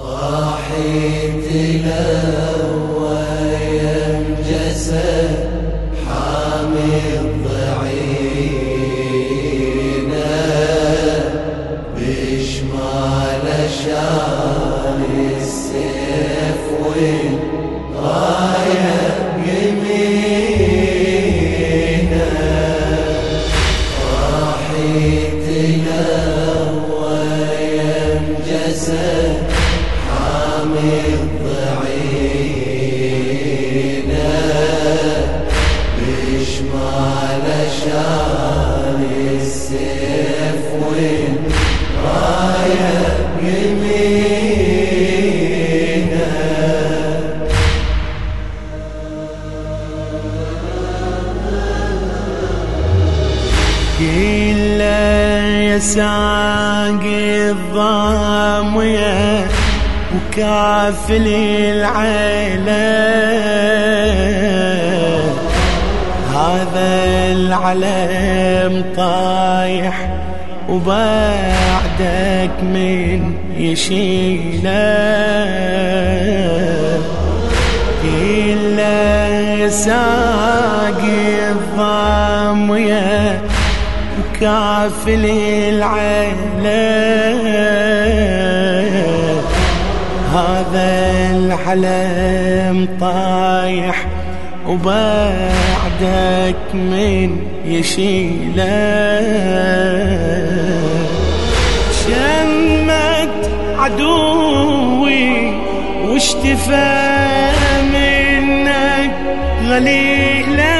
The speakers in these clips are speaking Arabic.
راحت لو جسد حامي السيف وين؟ رايح يمينه يا ساقي الضامية وكافل العيلة. هذا العلم طايح وبعدك من يشيله. إلا ساقي الضامية وكافل العيلة هذا العلم طايح وبعدك من يشيله شمت عدوي واشتفى منك غليله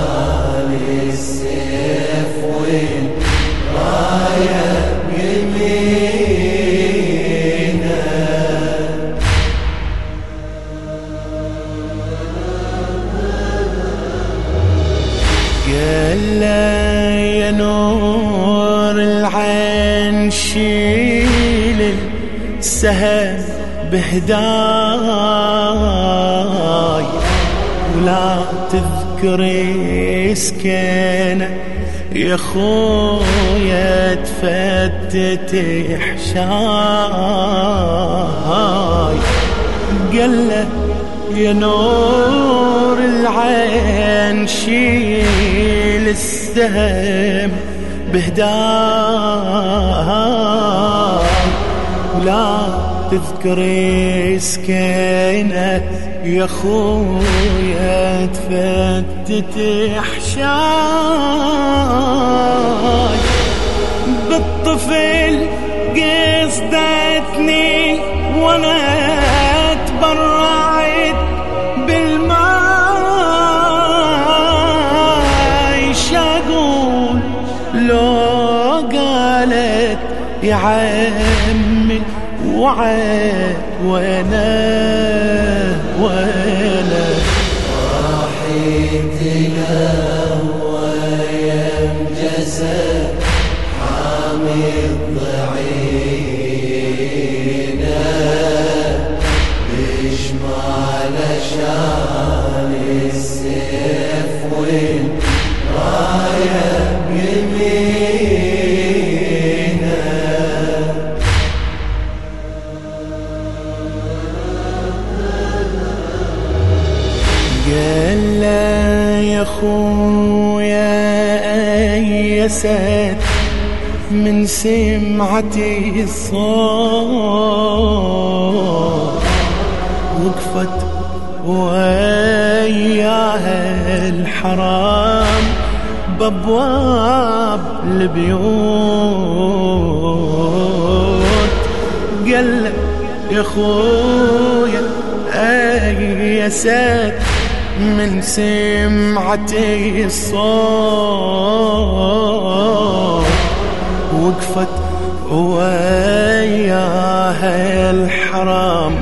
بهداي ولا تذكري سكينة يا خويا تفتت حشاي قال يا نور العين شيل السهم بهداي. ولا تذكري سكينة يا خويا تفتت حشاي بالطفل قصدتني وأنا تبرعت بالماي. شاقول لو قالت يا عمي وعي وأنا وأنا. راحت له ويم جسد حامي الضعينة بشمال شان السيف وين رايح سمعتي الصوت. وقفت وياها الحرام بأبواب البيوت. قال يا خويا ايست من سمعتي الصوت؟ وقفت وياها الحرام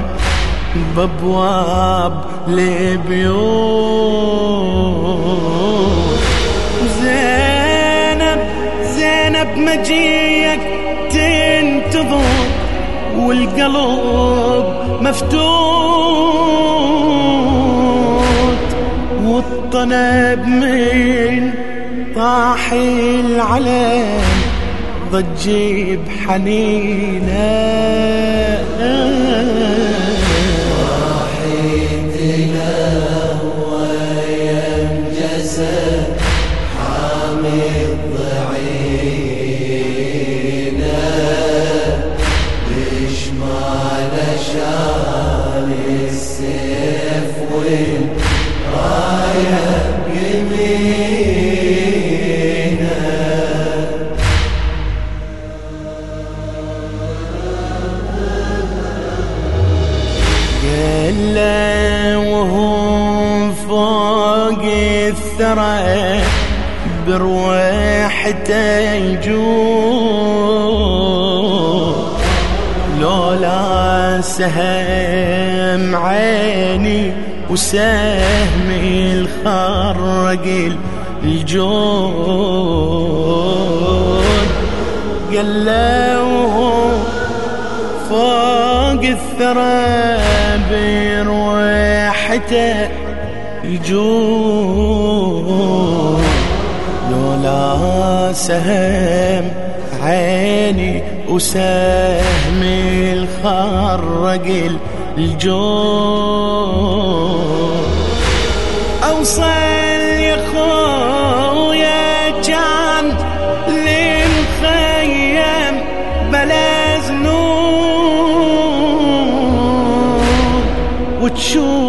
بابواب البيوت زينب زينب مجيك تنتظر والقلب مفتوت. والطنب من طاح العلم ضجي بحنينه بروحته يجوع. لولا سهم عيني وسهمي الخرق الجود قال له فوق الثرى بروحته يجود لولا سهم عيني وسهمي الخرق الجود أوصل يا خويا كان للخيم بلا ذنوب وتشوف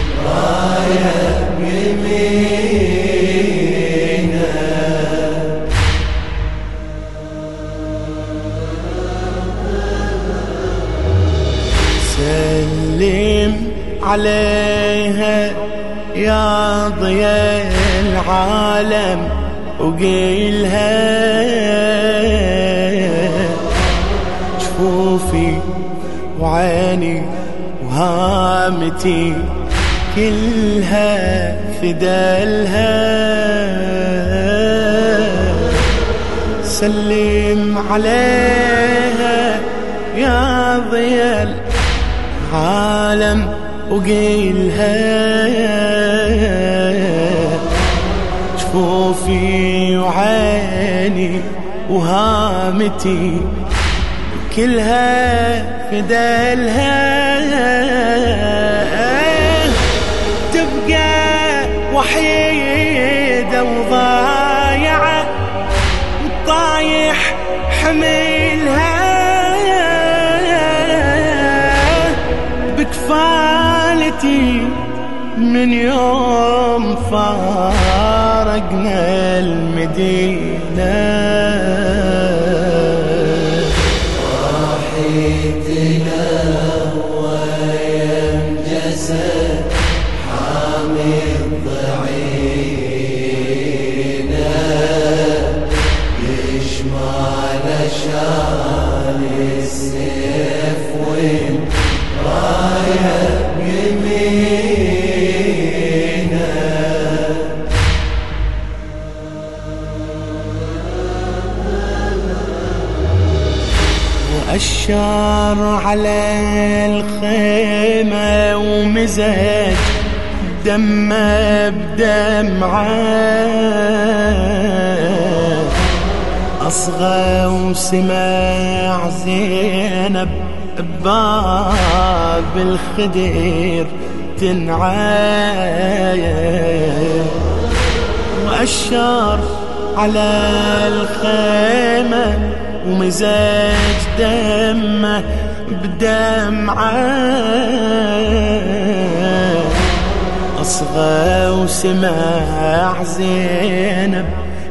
سلم عليها يا ضياء العالم وقيلها جفوفي وعيني وهامتي. كلها فدالها. سلم عليها يا ضياء عالم وقيلها. جفوفي وعيني وهامتي كلها فدالها. تبقى وحيدة وضايعة وطايح حملها. بكفالتي من يوم فارقنا المدينة. أشار على الخيمة ومزج دمه بدمعة. أصغى وسمع زينب بباب الخدير تنعاية. وأشار على الخيمة ومزاج دمه بدمعه. صغى وسمع زينب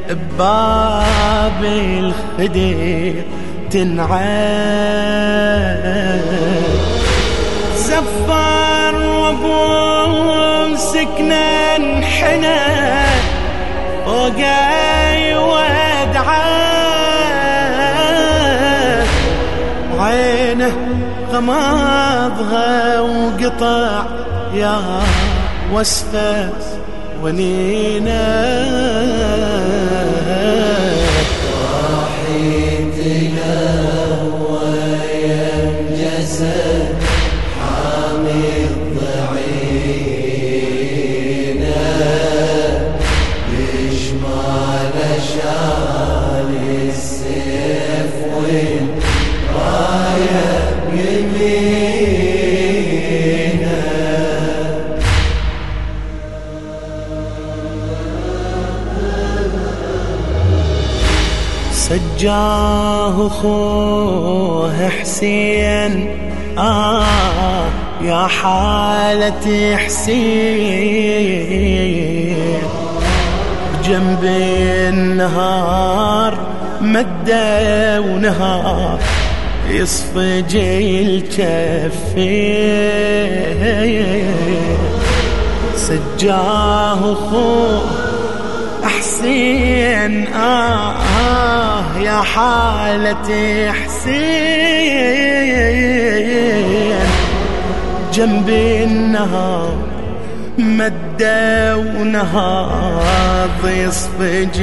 بباب الخدير تنعاد. زفر وابو سكنه انحنى. وقاي غمضها وقطع يا وسفه ونينا سجاه خوه حسين. آه يا حالة حسين. جنب النهار مدى ونهار يصفج الكفين سجاه خوه حسين. آه, آه يا حالة حسين. جنب النهار مدى ونهاض يصفج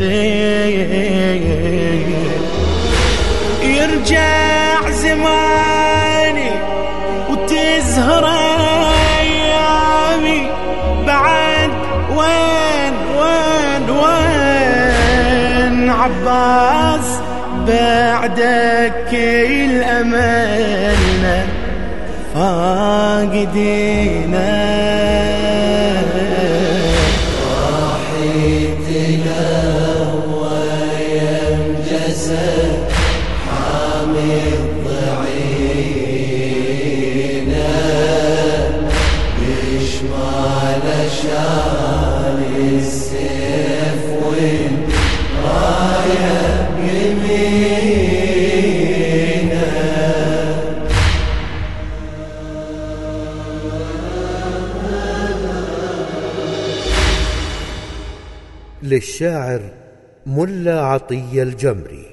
الجفين يرجع زماني وتزهر عباس بعدك الأمل فاقدينا راحيت للشاعر ملا عطية الجمري.